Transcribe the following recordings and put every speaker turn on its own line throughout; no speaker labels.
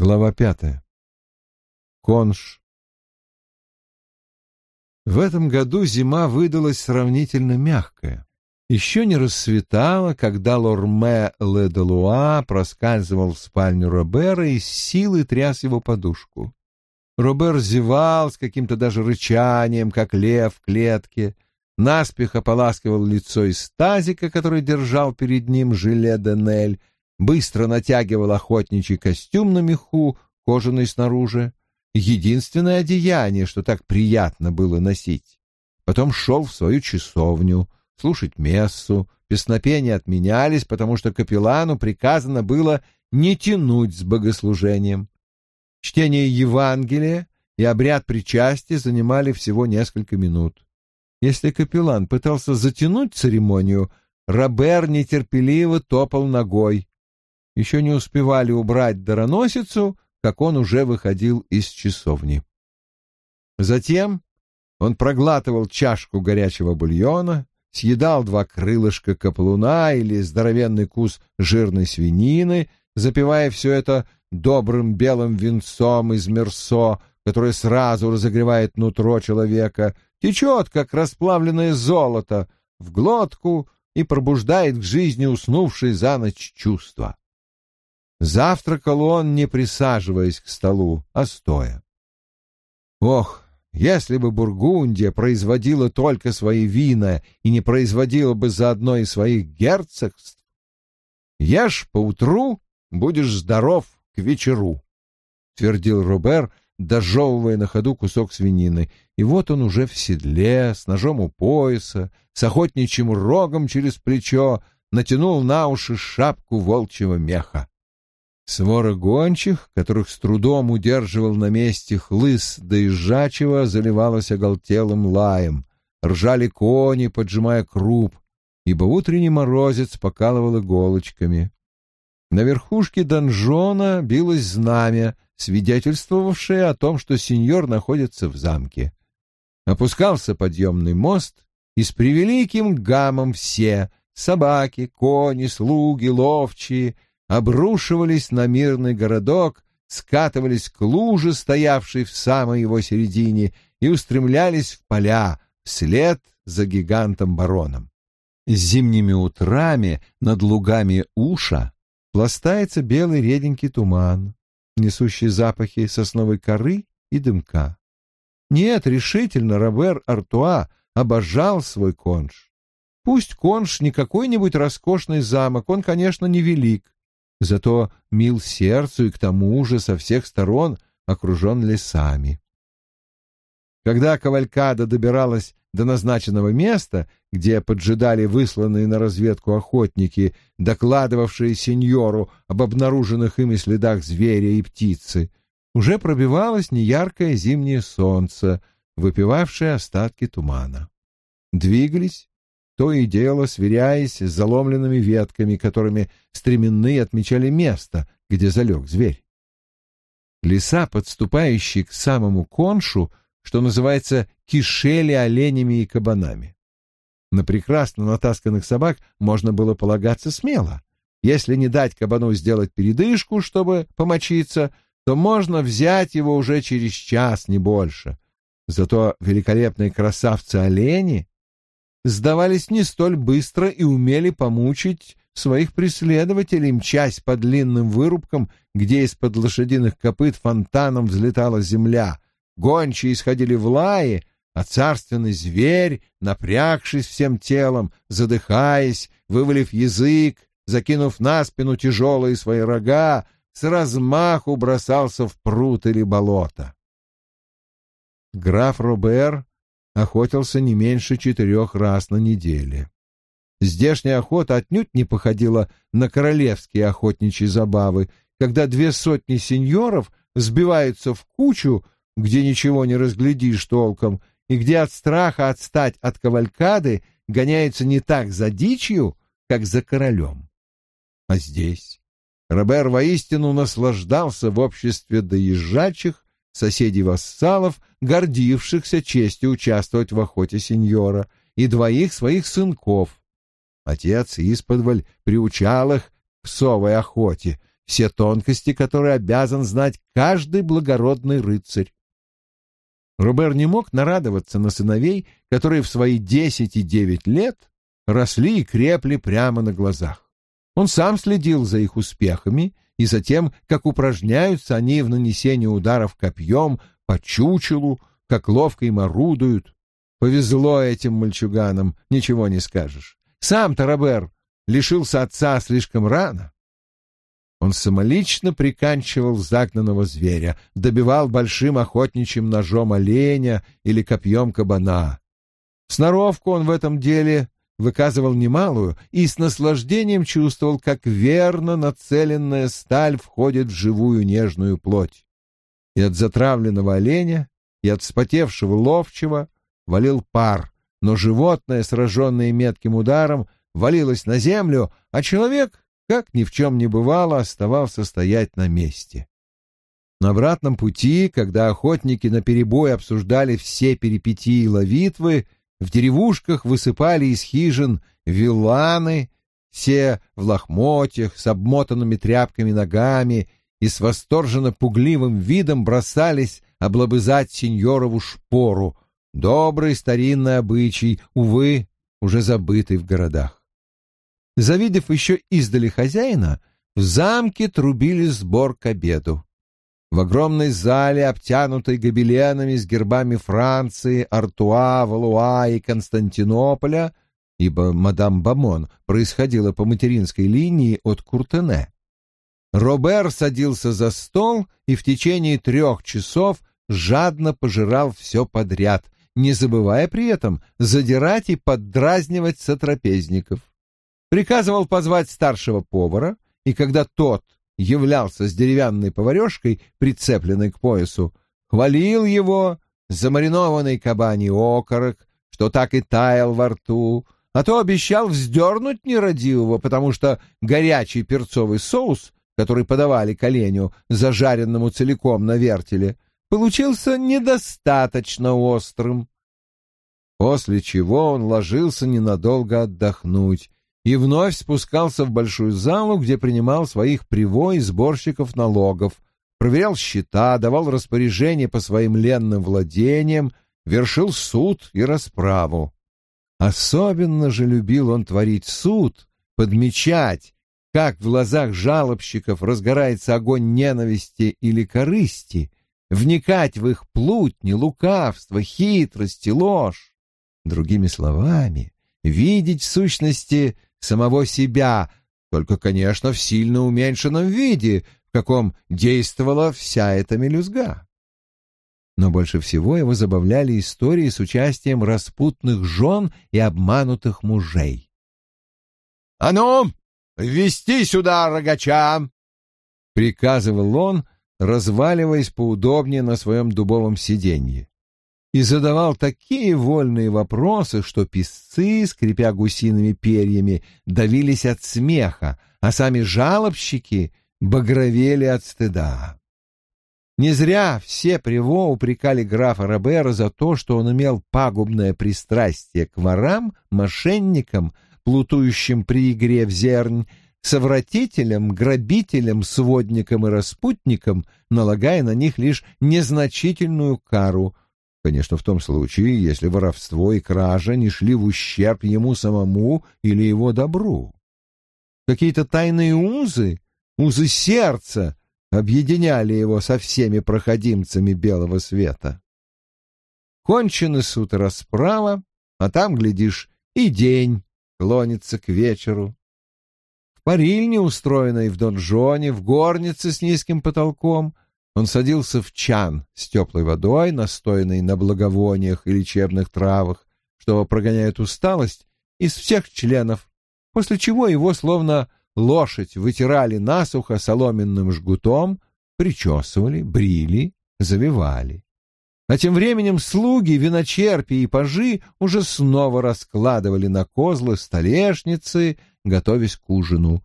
Глава пятая. Конш. В этом году зима выдалась сравнительно мягкая. Еще не рассветало, когда Лорме Ле проскальзывал в спальню Робера и с силой тряс его подушку. Робер зевал с каким-то даже рычанием, как лев в клетке, наспех ополаскивал лицо из тазика, который держал перед ним жиле Денель, быстро натягивал охотничий костюм на меху, кожаный снаружи, единственное одеяние, что так приятно было носить. Потом шел в свою часовню — слушать мессу, песнопения отменялись, потому что капеллану приказано было не тянуть с богослужением. Чтение Евангелия и обряд причастия занимали всего несколько минут. Если капеллан пытался затянуть церемонию, Робер нетерпеливо топал ногой. Еще не успевали убрать дароносицу, как он уже выходил из часовни. Затем он проглатывал чашку горячего бульона, съедал два крылышка каплуна или здоровенный кус жирной свинины, запивая все это добрым белым винцом из мерсо, которое сразу разогревает нутро человека, течет, как расплавленное золото, в глотку и пробуждает к жизни уснувшие за ночь чувства. Завтракал он, не присаживаясь к столу, а стоя. Ох, если бы Бургундия производила только свои вина и не производила бы заодно и своих герцогств, ешь поутру, будешь здоров к вечеру, — твердил Робер, дожевывая на ходу кусок свинины. И вот он уже в седле, с ножом у пояса, с охотничьим рогом через плечо, натянул на уши шапку волчьего меха. Свора гончих, которых с трудом удерживал на месте хлыс доезжачего, заливалась оголтелым лаем. Ржали кони, поджимая круп, ибо утренний морозец покалывал иголочками. На верхушке донжона билось знамя, свидетельствовавшее о том, что сеньор находится в замке. Опускался подъемный мост, и с превеликим гамом все — собаки, кони, слуги, ловчие — обрушивались на мирный городок, скатывались к луже, стоявшей в самой его середине, и устремлялись в поля вслед за гигантом-бароном. Зимними утрами над лугами Уша пластается белый реденький туман, несущий запахи сосновой коры и дымка. Нет, решительно Робер Артуа обожал свой конш. Пусть конш не какой-нибудь роскошный замок, он, конечно, невелик, зато мил сердцу и к тому же со всех сторон окружен лесами. Когда кавалькада добиралась до назначенного места, где поджидали высланные на разведку охотники, докладывавшие сеньору об обнаруженных ими следах зверя и птицы, уже пробивалось неяркое зимнее солнце, выпивавшее остатки тумана. Двигались то и дело сверяясь с заломленными ветками, которыми стременные отмечали место, где залег зверь. Леса, подступающие к самому коншу, что называется, кишели оленями и кабанами. На прекрасно натасканных собак можно было полагаться смело. Если не дать кабану сделать передышку, чтобы помочиться, то можно взять его уже через час, не больше. Зато великолепные красавцы-олени сдавались не столь быстро и умели помучить своих преследователей, мчась по длинным вырубкам, где из-под лошадиных копыт фонтаном взлетала земля. Гончие исходили в лае, а царственный зверь, напрягшись всем телом, задыхаясь, вывалив язык, закинув на спину тяжелые свои рога, с размаху бросался в пруд или болото. Граф Робер охотился не меньше четырех раз на неделе. Здешняя охота отнюдь не походила на королевские охотничьи забавы, когда две сотни сеньоров сбиваются в кучу, где ничего не разглядишь толком, и где от страха отстать от кавалькады гоняются не так за дичью, как за королем. А здесь Робер воистину наслаждался в обществе доезжачих, соседей-вассалов, гордившихся честью участвовать в охоте сеньора, и двоих своих сынков. Отец исподволь приучал их к псовой охоте, все тонкости, которые обязан знать каждый благородный рыцарь. Робер не мог нарадоваться на сыновей, которые в свои десять и девять лет росли и крепли прямо на глазах. Он сам следил за их успехами и за тем, как упражняются они в нанесении ударов копьем по чучелу, как ловко им орудуют. Повезло этим мальчуганам, ничего не скажешь. Сам-то Робер лишился отца слишком рано. Он самолично приканчивал загнанного зверя, добивал большим охотничьим ножом оленя или копьем кабана. Сноровку он в этом деле выказывал немалую и с наслаждением чувствовал, как верно нацеленная сталь входит в живую нежную плоть. И от затравленного оленя, и от вспотевшего ловчего валил пар, но животное, сраженное метким ударом, валилось на землю, а человек, как ни в чем не бывало, оставался стоять на месте. На обратном пути, когда охотники наперебой обсуждали все перипетии ловитвы, в деревушках высыпали из хижин виланы, все в лохмотьях, с обмотанными тряпками ногами и с восторженно пугливым видом бросались облобызать сеньорову шпору, добрый старинный обычай, увы, уже забытый в городах. Завидев еще издали хозяина, в замке трубили сбор к обеду. В огромной зале, обтянутой гобеленами с гербами Франции, Артуа, Валуа и Константинополя, ибо мадам Бамон происходила по материнской линии от Куртене, Робер садился за стол и в течение трех часов жадно пожирал все подряд, не забывая при этом задирать и поддразнивать сотрапезников. Приказывал позвать старшего повара, и когда тот являлся с деревянной поварешкой, прицепленной к поясу, хвалил его замаринованный кабаний окорок, что так и таял во рту, а то обещал вздернуть нерадивого, потому что горячий перцовый соус, который подавали к оленю, зажаренному целиком на вертеле, получился недостаточно острым. После чего он ложился ненадолго отдохнуть, и вновь спускался в большую залу, где принимал своих привой и сборщиков налогов, проверял счета, давал распоряжения по своим ленным владениям, вершил суд и расправу. Особенно же любил он творить суд, подмечать, как в глазах жалобщиков разгорается огонь ненависти или корысти, вникать в их плутни, лукавство, хитрость и ложь. Другими словами, видеть в сущности самого себя, только, конечно, в сильно уменьшенном виде, в каком действовала вся эта мелюзга. Но больше всего его забавляли истории с участием распутных жен и обманутых мужей. «А ну, ввести сюда рогача!» — приказывал он, разваливаясь поудобнее на своем дубовом сиденье и задавал такие вольные вопросы, что писцы, скрипя гусиными перьями, давились от смеха, а сами жалобщики багровели от стыда. Не зря все приво упрекали графа Робера за то, что он имел пагубное пристрастие к ворам, мошенникам, плутующим при игре в зернь, совратителям, грабителям, сводникам и распутникам, налагая на них лишь незначительную кару — Конечно, в том случае, если воровство и кража не шли в ущерб ему самому или его добру. Какие-то тайные узы, узы сердца, объединяли его со всеми проходимцами белого света. Кончены суд расправа, а там, глядишь, и день клонится к вечеру. В парильне, устроенной в донжоне, в горнице с низким потолком — он садился в чан с теплой водой, настоянной на благовониях и лечебных травах, что прогоняет усталость из всех членов, после чего его словно лошадь вытирали насухо соломенным жгутом, причесывали, брили, завивали. А тем временем слуги, виночерпи и пажи уже снова раскладывали на козлы столешницы, готовясь к ужину.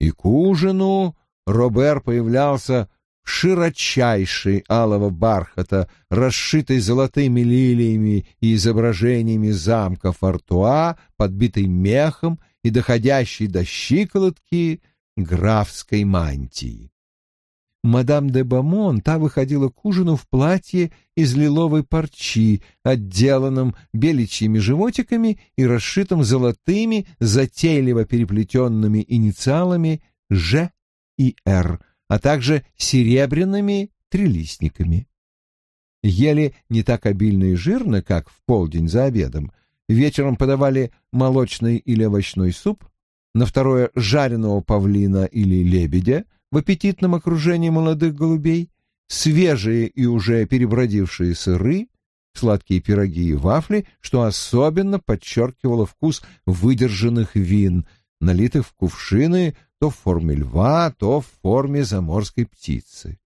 И к ужину Робер появлялся широчайшей алого бархата, расшитой золотыми лилиями и изображениями замка Фортуа, подбитой мехом и доходящей до щиколотки, графской мантии. Мадам де Бамон та выходила к ужину в платье из лиловой парчи, отделанном беличьими животиками и расшитом золотыми, затейливо переплетенными инициалами «Ж» и «Р», а также серебряными трилистниками. Ели не так обильно и жирно, как в полдень за обедом. Вечером подавали молочный или овощной суп, на второе — жареного павлина или лебедя в аппетитном окружении молодых голубей, свежие и уже перебродившие сыры, сладкие пироги и вафли, что особенно подчеркивало вкус выдержанных вин, налитых в кувшины то в форме льва, то в форме заморской птицы.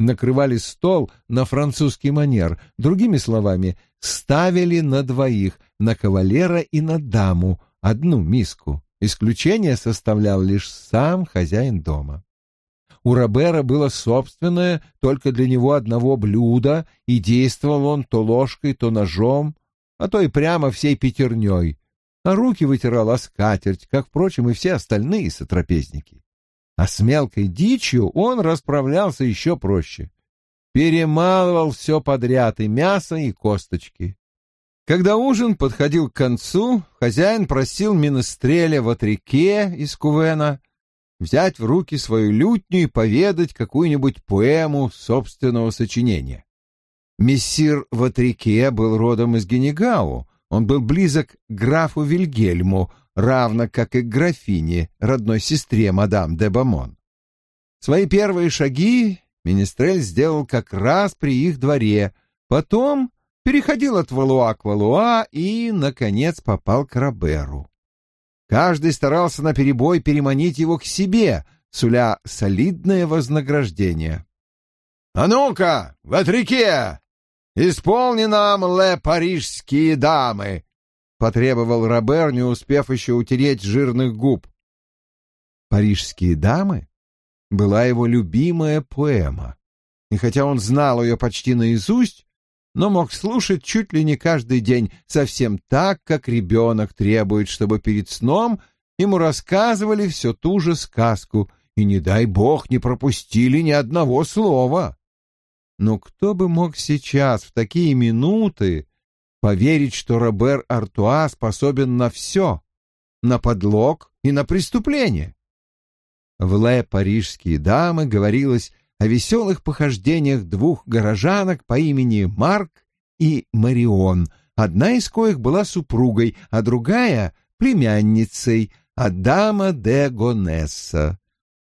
Накрывали стол на французский манер, другими словами, ставили на двоих, на кавалера и на даму, одну миску. Исключение составлял лишь сам хозяин дома. У Робера было собственное только для него одного блюда, и действовал он то ложкой, то ножом, а то и прямо всей пятерней, а руки вытирал о скатерть, как, впрочем, и все остальные сотрапезники. А с мелкой дичью он расправлялся еще проще. Перемалывал все подряд, и мясо, и косточки. Когда ужин подходил к концу, хозяин просил Минестреля в отреке из Кувена взять в руки свою лютню и поведать какую-нибудь поэму собственного сочинения. Мессир Ватрике был родом из Генегау, он был близок к графу Вильгельму, равно как и к графине, родной сестре мадам де Бамон. Свои первые шаги Министрель сделал как раз при их дворе, потом переходил от Валуа к Валуа и, наконец, попал к Роберу. Каждый старался наперебой переманить его к себе, суля солидное вознаграждение. — А ну-ка, в отреке! Исполни нам, ле парижские дамы! — потребовал Робер, не успев еще утереть жирных губ. «Парижские дамы» была его любимая поэма, и хотя он знал ее почти наизусть, но мог слушать чуть ли не каждый день, совсем так, как ребенок требует, чтобы перед сном ему рассказывали все ту же сказку, и, не дай бог, не пропустили ни одного слова. Но кто бы мог сейчас, в такие минуты, поверить, что Робер Артуа способен на все, на подлог и на преступление? В «Ле парижские дамы» говорилось о веселых похождениях двух горожанок по имени Марк и Марион, одна из коих была супругой, а другая — племянницей Адама де Гонесса.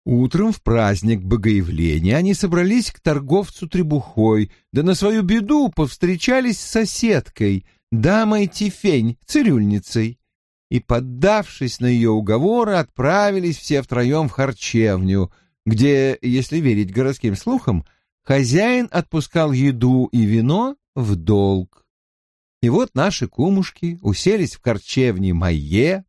Утром в праздник Богоявления они собрались к торговцу требухой, да на свою беду повстречались с соседкой, дамой Тифень, цирюльницей, и, поддавшись на ее уговоры, отправились все втроем в харчевню — где, если верить городским слухам, хозяин отпускал еду и вино в долг. И вот наши кумушки уселись в корчевне Майе,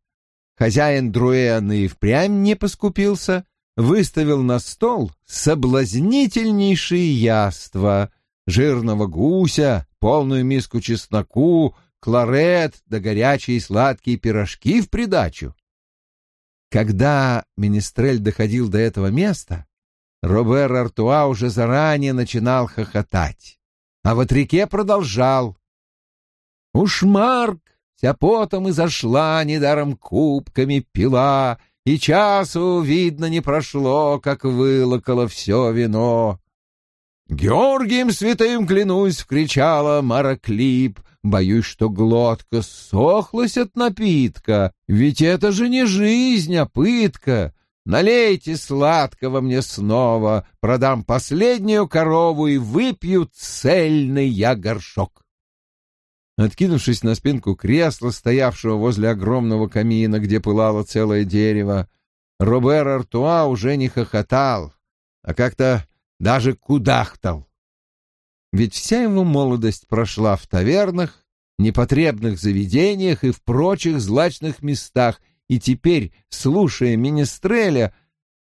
хозяин Друэна и впрямь не поскупился, выставил на стол соблазнительнейшие яства, жирного гуся, полную миску чесноку, кларет да горячие сладкие пирожки в придачу. Когда Министрель доходил до этого места, Робер Артуа уже заранее начинал хохотать, а в отреке продолжал. «Уж Марк вся потом и зашла, недаром кубками пила, и часу, видно, не прошло, как вылокало все вино. «Георгием святым клянусь!» — вкричала Мараклип. Боюсь, что глотка сохлась от напитка, ведь это же не жизнь, а пытка. Налейте сладкого мне снова, продам последнюю корову и выпью цельный я горшок. Откинувшись на спинку кресла, стоявшего возле огромного камина, где пылало целое дерево, Робер Артуа уже не хохотал, а как-то даже кудахтал. Ведь вся его молодость прошла в тавернах, непотребных заведениях и в прочих злачных местах, и теперь, слушая Министреля,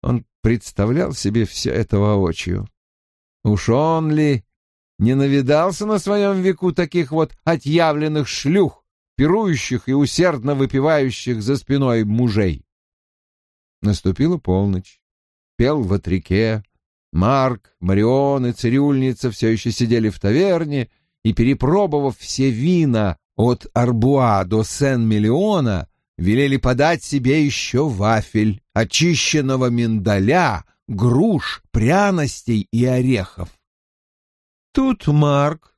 он представлял себе все это воочию. Уж он ли не навидался на своем веку таких вот отъявленных шлюх, пирующих и усердно выпивающих за спиной мужей? Наступила полночь. Пел в отреке. Марк, Марион и цирюльница все еще сидели в таверне, и, перепробовав все вина от Арбуа до Сен-Миллиона, велели подать себе еще вафель, очищенного миндаля, груш, пряностей и орехов. Тут Марк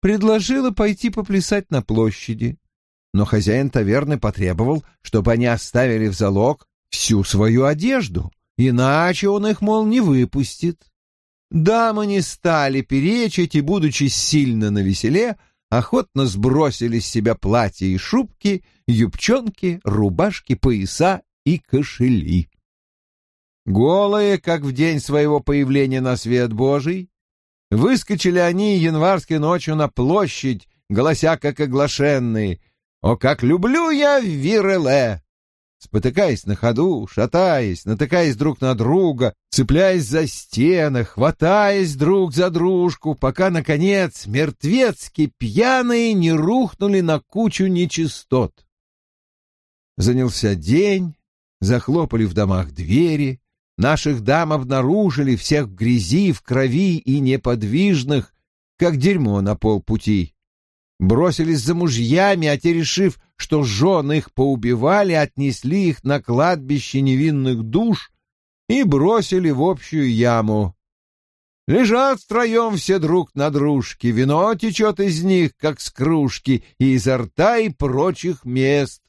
предложила пойти поплясать на площади, но хозяин таверны потребовал, чтобы они оставили в залог всю свою одежду, иначе он их, мол, не выпустит. Дамы не стали перечить и, будучи сильно навеселе, охотно сбросили с себя платья и шубки, юбчонки, рубашки, пояса и кошели. Голые, как в день своего появления на свет Божий, выскочили они январской ночью на площадь, голося как оглашенные «О, как люблю я Виреле!» Спотыкаясь на ходу, шатаясь, натыкаясь друг на друга, цепляясь за стены, хватаясь друг за дружку, пока, наконец, мертвецки пьяные не рухнули на кучу нечистот. Занялся день, захлопали в домах двери, наших дам обнаружили всех в грязи, в крови и неподвижных, как дерьмо на полпути бросились за мужьями, а те, решив, что жен их поубивали, отнесли их на кладбище невинных душ и бросили в общую яму. Лежат втроем все друг на дружке, вино течет из них, как с кружки, и изо рта и прочих мест.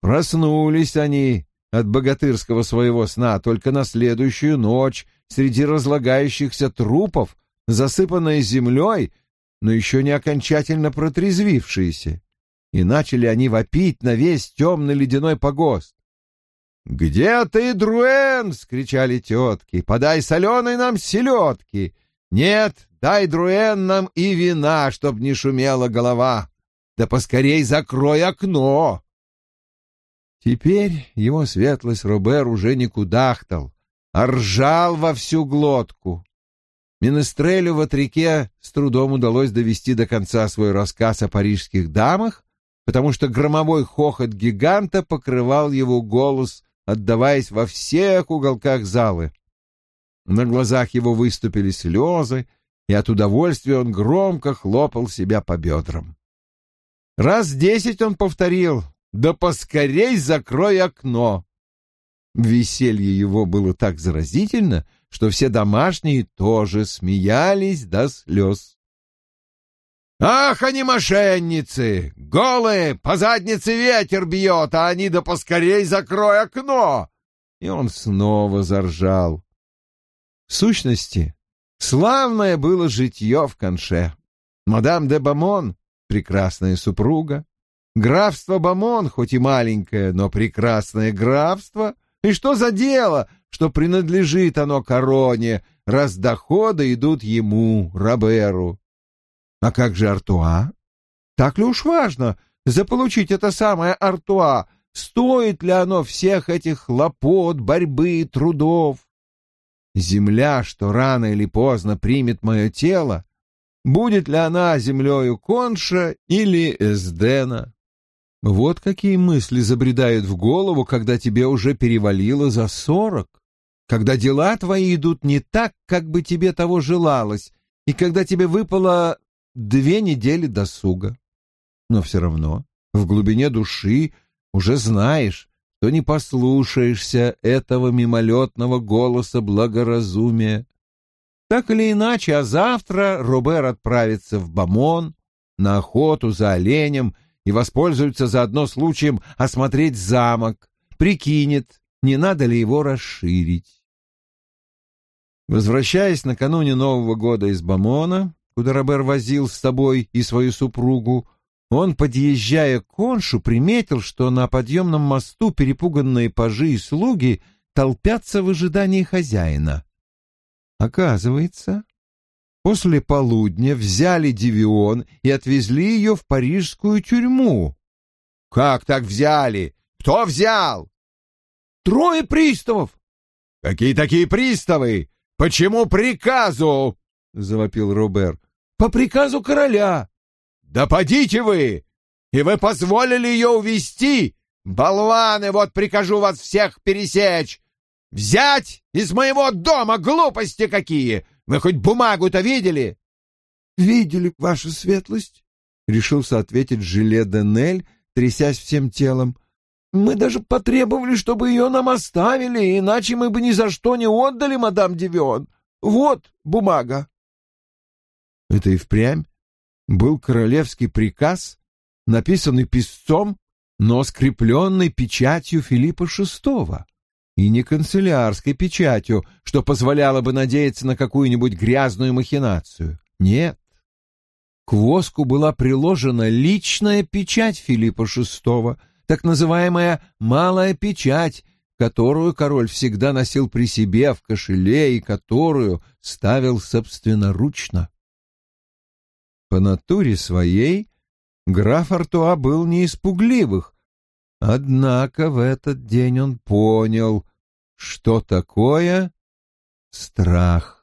Проснулись они от богатырского своего сна только на следующую ночь среди разлагающихся трупов, засыпанной землей, но еще не окончательно протрезвившиеся, и начали они вопить на весь темный ледяной погост. «Где ты, Друэн?» — скричали тетки. «Подай соленой нам селедки!» «Нет, дай, Друэн, нам и вина, чтоб не шумела голова! Да поскорей закрой окно!» Теперь его светлость Робер уже не кудахтал, а ржал во всю глотку. Минестрелю в Атрике с трудом удалось довести до конца свой рассказ о парижских дамах, потому что громовой хохот гиганта покрывал его голос, отдаваясь во всех уголках залы. На глазах его выступили слезы, и от удовольствия он громко хлопал себя по бедрам. Раз десять он повторил «Да поскорей закрой окно!» Веселье его было так заразительно, что все домашние тоже смеялись до слез. «Ах, они мошенницы! Голые, по заднице ветер бьет, а они да поскорей закрой окно!» И он снова заржал. В сущности, славное было житье в конше. Мадам де Бамон — прекрасная супруга. Графство Бамон, хоть и маленькое, но прекрасное графство. И что за дело, что принадлежит оно короне, раз доходы идут ему, Роберу. А как же Артуа? Так ли уж важно заполучить это самое Артуа? Стоит ли оно всех этих хлопот, борьбы, трудов? Земля, что рано или поздно примет мое тело, будет ли она землею Конша или Эсдена? Вот какие мысли забредают в голову, когда тебе уже перевалило за сорок когда дела твои идут не так, как бы тебе того желалось, и когда тебе выпало две недели досуга. Но все равно в глубине души уже знаешь, что не послушаешься этого мимолетного голоса благоразумия. Так или иначе, а завтра Робер отправится в Бамон на охоту за оленем и воспользуется заодно случаем осмотреть замок, прикинет, не надо ли его расширить. Возвращаясь накануне Нового года из Бамона, куда Робер возил с собой и свою супругу, он, подъезжая к коншу, приметил, что на подъемном мосту перепуганные пажи и слуги толпятся в ожидании хозяина. Оказывается, после полудня взяли Девион и отвезли ее в парижскую тюрьму. — Как так взяли? Кто взял? — Трое приставов. — Какие такие приставы? «Почему приказу?» — завопил Робер. «По приказу короля». «Да подите вы! И вы позволили ее увести! Болваны, вот прикажу вас всех пересечь! Взять из моего дома глупости какие! Вы хоть бумагу-то видели?»
«Видели, ваша светлость», — решился ответить Жиле Денель, трясясь всем телом. «Мы даже потребовали, чтобы ее нам оставили, иначе мы бы ни за что не отдали мадам Девион. Вот бумага».
Это и впрямь был королевский приказ, написанный писцом, но скрепленный печатью Филиппа VI, и не канцелярской печатью, что позволяло бы надеяться на какую-нибудь грязную махинацию. Нет. К воску была приложена личная печать Филиппа VI, так называемая «малая печать», которую король всегда носил при себе в кошеле и которую ставил собственноручно. По натуре своей граф Артуа был не испугливых, однако в этот день он понял, что такое страх.